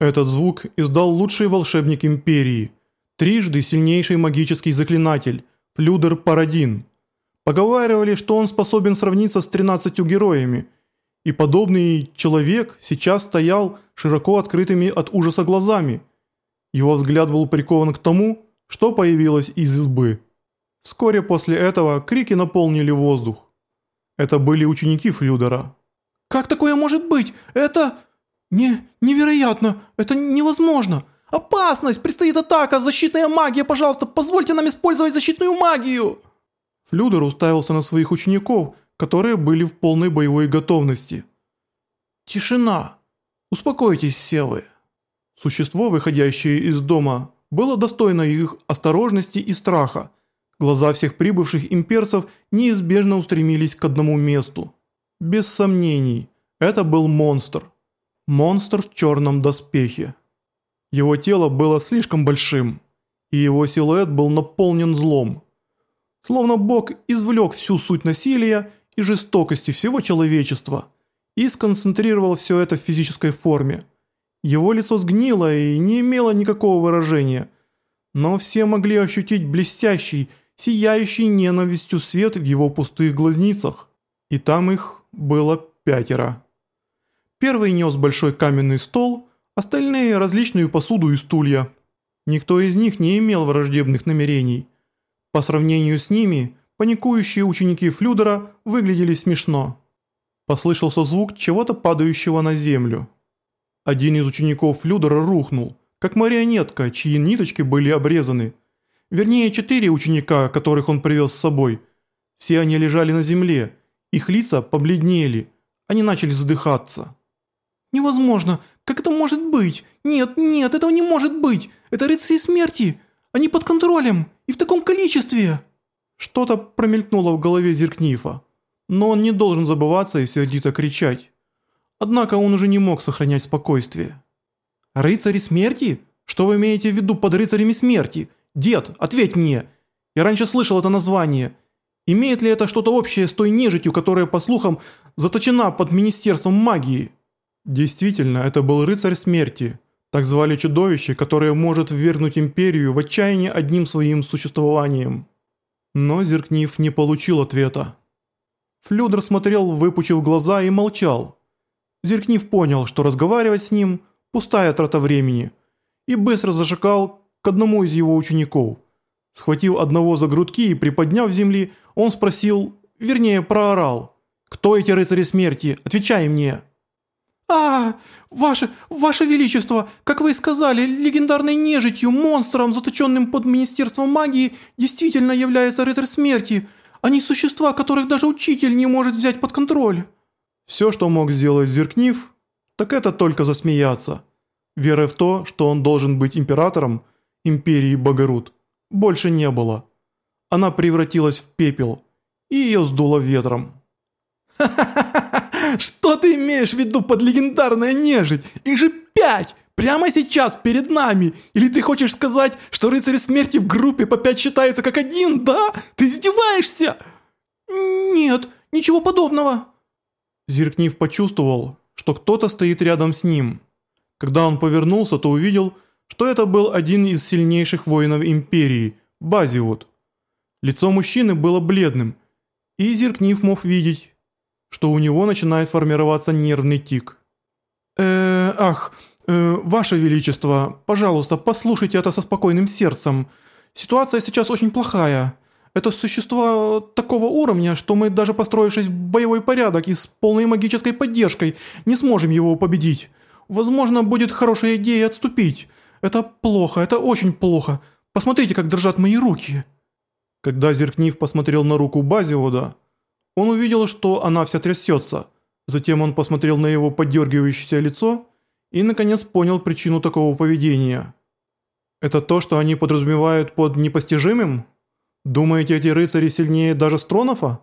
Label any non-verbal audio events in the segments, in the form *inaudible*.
Этот звук издал лучший волшебник Империи, трижды сильнейший магический заклинатель, Флюдер Парадин. Поговаривали, что он способен сравниться с 13 героями, и подобный человек сейчас стоял широко открытыми от ужаса глазами. Его взгляд был прикован к тому, что появилось из избы. Вскоре после этого крики наполнили воздух. Это были ученики Флюдера. «Как такое может быть? Это...» «Не... невероятно! Это невозможно! Опасность! Предстоит атака! Защитная магия! Пожалуйста, позвольте нам использовать защитную магию!» Флюдер уставился на своих учеников, которые были в полной боевой готовности. «Тишина! Успокойтесь все вы!» Существо, выходящее из дома, было достойно их осторожности и страха. Глаза всех прибывших имперцев неизбежно устремились к одному месту. Без сомнений, это был монстр – Монстр в черном доспехе. Его тело было слишком большим, и его силуэт был наполнен злом. Словно Бог извлек всю суть насилия и жестокости всего человечества и сконцентрировал все это в физической форме. Его лицо сгнило и не имело никакого выражения, но все могли ощутить блестящий, сияющий ненавистью свет в его пустых глазницах. И там их было пятеро. Первый нес большой каменный стол, остальные – различную посуду и стулья. Никто из них не имел враждебных намерений. По сравнению с ними, паникующие ученики Флюдера выглядели смешно. Послышался звук чего-то падающего на землю. Один из учеников Флюдера рухнул, как марионетка, чьи ниточки были обрезаны. Вернее, четыре ученика, которых он привез с собой. Все они лежали на земле, их лица побледнели, они начали задыхаться. «Невозможно! Как это может быть? Нет, нет, этого не может быть! Это рыцари смерти! Они под контролем! И в таком количестве!» Что-то промелькнуло в голове Зеркнифа, но он не должен забываться и сердито кричать. Однако он уже не мог сохранять спокойствие. «Рыцари смерти? Что вы имеете в виду под рыцарями смерти? Дед, ответь мне! Я раньше слышал это название. Имеет ли это что-то общее с той нежитью, которая, по слухам, заточена под Министерством магии?» Действительно, это был рыцарь смерти. Так звали чудовище, которое может ввергнуть империю в отчаяние одним своим существованием. Но Зеркнив не получил ответа. Флюдер смотрел, выпучив глаза и молчал. Зеркнив понял, что разговаривать с ним – пустая трата времени, и быстро зашагал к одному из его учеников. Схватив одного за грудки и приподняв земли, он спросил, вернее проорал, «Кто эти рыцари смерти? Отвечай мне!» «А, ваше, ваше величество, как вы и сказали, легендарной нежитью, монстром, заточенным под Министерством магии, действительно является рыцарь смерти. Они существа, которых даже учитель не может взять под контроль». Все, что мог сделать Зеркнив, так это только засмеяться. Веры в то, что он должен быть императором империи Богорут, больше не было. Она превратилась в пепел, и ее сдуло ветром. «Ха-ха-ха!» *laughs* Что ты имеешь в виду под легендарная нежить? Их же пять! Прямо сейчас перед нами! Или ты хочешь сказать, что рыцари смерти в группе по пять считаются как один, да? Ты издеваешься? Нет, ничего подобного. Зеркнив почувствовал, что кто-то стоит рядом с ним. Когда он повернулся, то увидел, что это был один из сильнейших воинов Империи, Базиот. Лицо мужчины было бледным, и Зеркнив мог видеть, что у него начинает формироваться нервный тик. «Э, ах, э, Ваше Величество, пожалуйста, послушайте это со спокойным сердцем. Ситуация сейчас очень плохая. Это существо такого уровня, что мы даже построившись в боевой порядок и с полной магической поддержкой, не сможем его победить. Возможно, будет хорошая идея отступить. Это плохо, это очень плохо. Посмотрите, как дрожат мои руки». Когда Зеркнив посмотрел на руку Базиода, он увидел, что она вся трясется. Затем он посмотрел на его поддергивающееся лицо и, наконец, понял причину такого поведения. «Это то, что они подразумевают под непостижимым? Думаете, эти рыцари сильнее даже Стронофа?»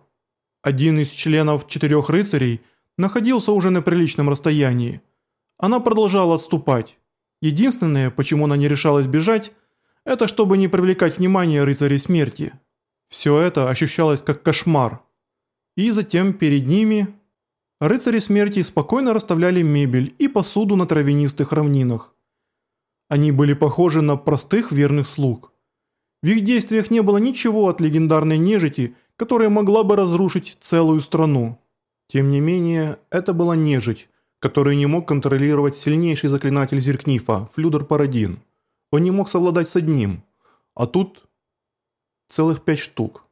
Один из членов четырех рыцарей находился уже на приличном расстоянии. Она продолжала отступать. Единственное, почему она не решалась бежать, это чтобы не привлекать внимание рыцарей смерти. Все это ощущалось как кошмар. И затем перед ними рыцари смерти спокойно расставляли мебель и посуду на травянистых равнинах. Они были похожи на простых верных слуг. В их действиях не было ничего от легендарной нежити, которая могла бы разрушить целую страну. Тем не менее, это была нежить, которую не мог контролировать сильнейший заклинатель Зеркнифа, Флюдер Парадин. Он не мог совладать с одним, а тут целых пять штук.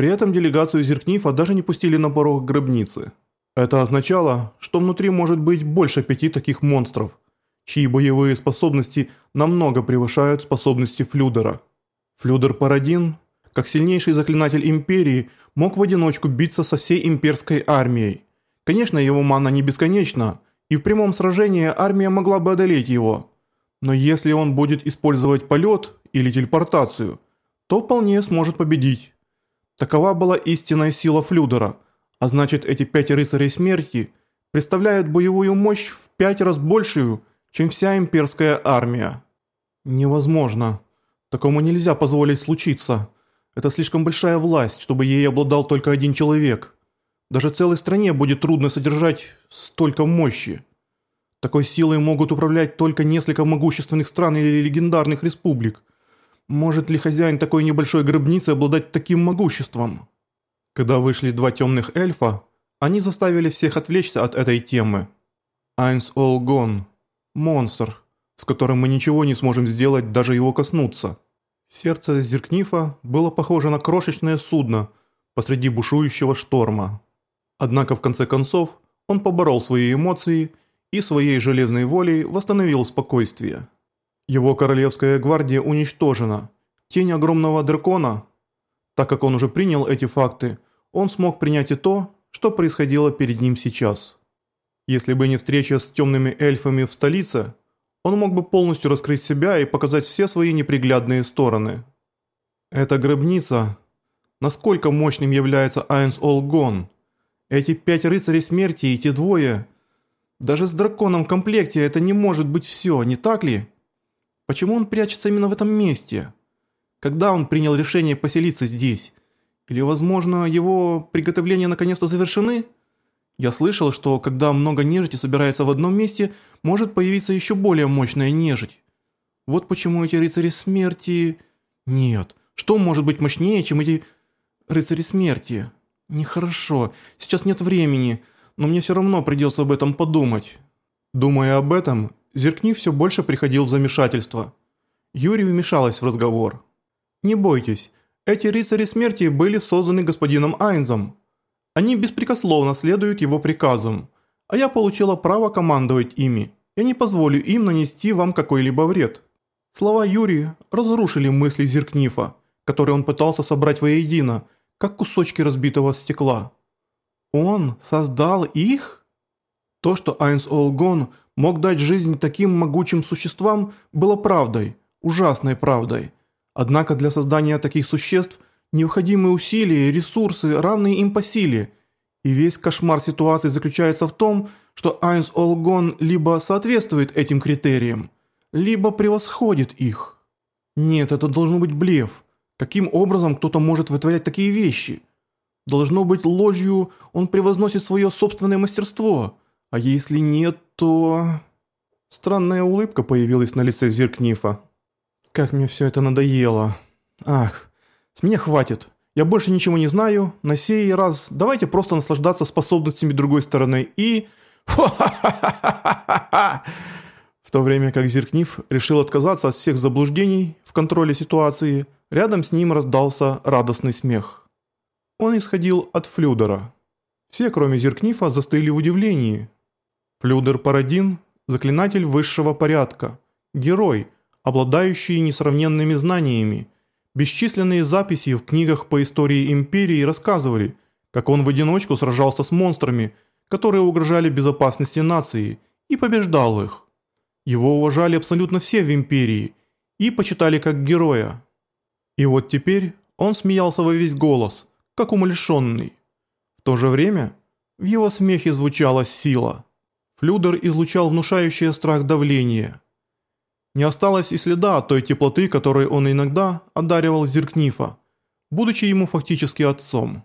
При этом делегацию Зеркнифа даже не пустили на порог гробницы. Это означало, что внутри может быть больше пяти таких монстров, чьи боевые способности намного превышают способности Флюдера. Флюдер Парадин, как сильнейший заклинатель Империи, мог в одиночку биться со всей имперской армией. Конечно, его мана не бесконечна, и в прямом сражении армия могла бы одолеть его. Но если он будет использовать полет или телепортацию, то вполне сможет победить. Такова была истинная сила Флюдера, а значит эти пять рыцарей смерти представляют боевую мощь в пять раз большую, чем вся имперская армия. Невозможно. Такому нельзя позволить случиться. Это слишком большая власть, чтобы ей обладал только один человек. Даже целой стране будет трудно содержать столько мощи. Такой силой могут управлять только несколько могущественных стран или легендарных республик. Может ли хозяин такой небольшой гробницы обладать таким могуществом? Когда вышли два темных эльфа, они заставили всех отвлечься от этой темы. Айнс Олгон. Монстр, с которым мы ничего не сможем сделать, даже его коснуться. Сердце Зеркнифа было похоже на крошечное судно посреди бушующего шторма. Однако в конце концов он поборол свои эмоции и своей железной волей восстановил спокойствие. Его королевская гвардия уничтожена. Тень огромного дракона. Так как он уже принял эти факты, он смог принять и то, что происходило перед ним сейчас. Если бы не встреча с темными эльфами в столице, он мог бы полностью раскрыть себя и показать все свои неприглядные стороны. Эта гробница... Насколько мощным является Айнс Олгон? Эти пять рыцарей смерти и те двое... Даже с драконом в комплекте это не может быть все, не так ли? Почему он прячется именно в этом месте? Когда он принял решение поселиться здесь? Или, возможно, его приготовления наконец-то завершены? Я слышал, что когда много нежити собирается в одном месте, может появиться еще более мощная нежить. Вот почему эти рыцари смерти... Нет, что может быть мощнее, чем эти рыцари смерти? Нехорошо, сейчас нет времени, но мне все равно придется об этом подумать. Думая об этом, Зеркни все больше приходил в замешательство. Юрий вмешалась в разговор. «Не бойтесь, эти рыцари смерти были созданы господином Айнзом. Они беспрекословно следуют его приказам, а я получила право командовать ими. Я не позволю им нанести вам какой-либо вред». Слова Юрия разрушили мысли Зеркнифа, которые он пытался собрать воедино, как кусочки разбитого стекла. Он создал их? То, что Айнс Олгон мог дать жизнь таким могучим существам, было правдой, ужасной правдой. Однако для создания таких существ необходимы усилия и ресурсы, равные им по силе. И весь кошмар ситуации заключается в том, что Айнс Олгон либо соответствует этим критериям, либо превосходит их. Нет, это должно быть блеф. Каким образом кто-то может вытворять такие вещи? Должно быть ложью, он превозносит свое собственное мастерство. А если нет, то... Странная улыбка появилась на лице Зеркнифа. Как мне все это надоело. Ах, с меня хватит. Я больше ничего не знаю. На сей раз давайте просто наслаждаться способностями другой стороны и... *laughs* В то время как Зеркниф решил отказаться от всех заблуждений в контроле ситуации, рядом с ним раздался радостный смех. Он исходил от Флюдера. Все, кроме Зеркнифа, застыли в удивлении. Флюдер Парадин – заклинатель высшего порядка, герой, обладающий несравненными знаниями. Бесчисленные записи в книгах по истории Империи рассказывали, как он в одиночку сражался с монстрами, которые угрожали безопасности нации, и побеждал их. Его уважали абсолютно все в Империи и почитали как героя. И вот теперь он смеялся во весь голос, как умалишенный. В то же время в его смехе звучала сила – Флюдер излучал внушающее страх давление. Не осталось и следа той теплоты, которой он иногда одаривал Зеркнифа, будучи ему фактически отцом.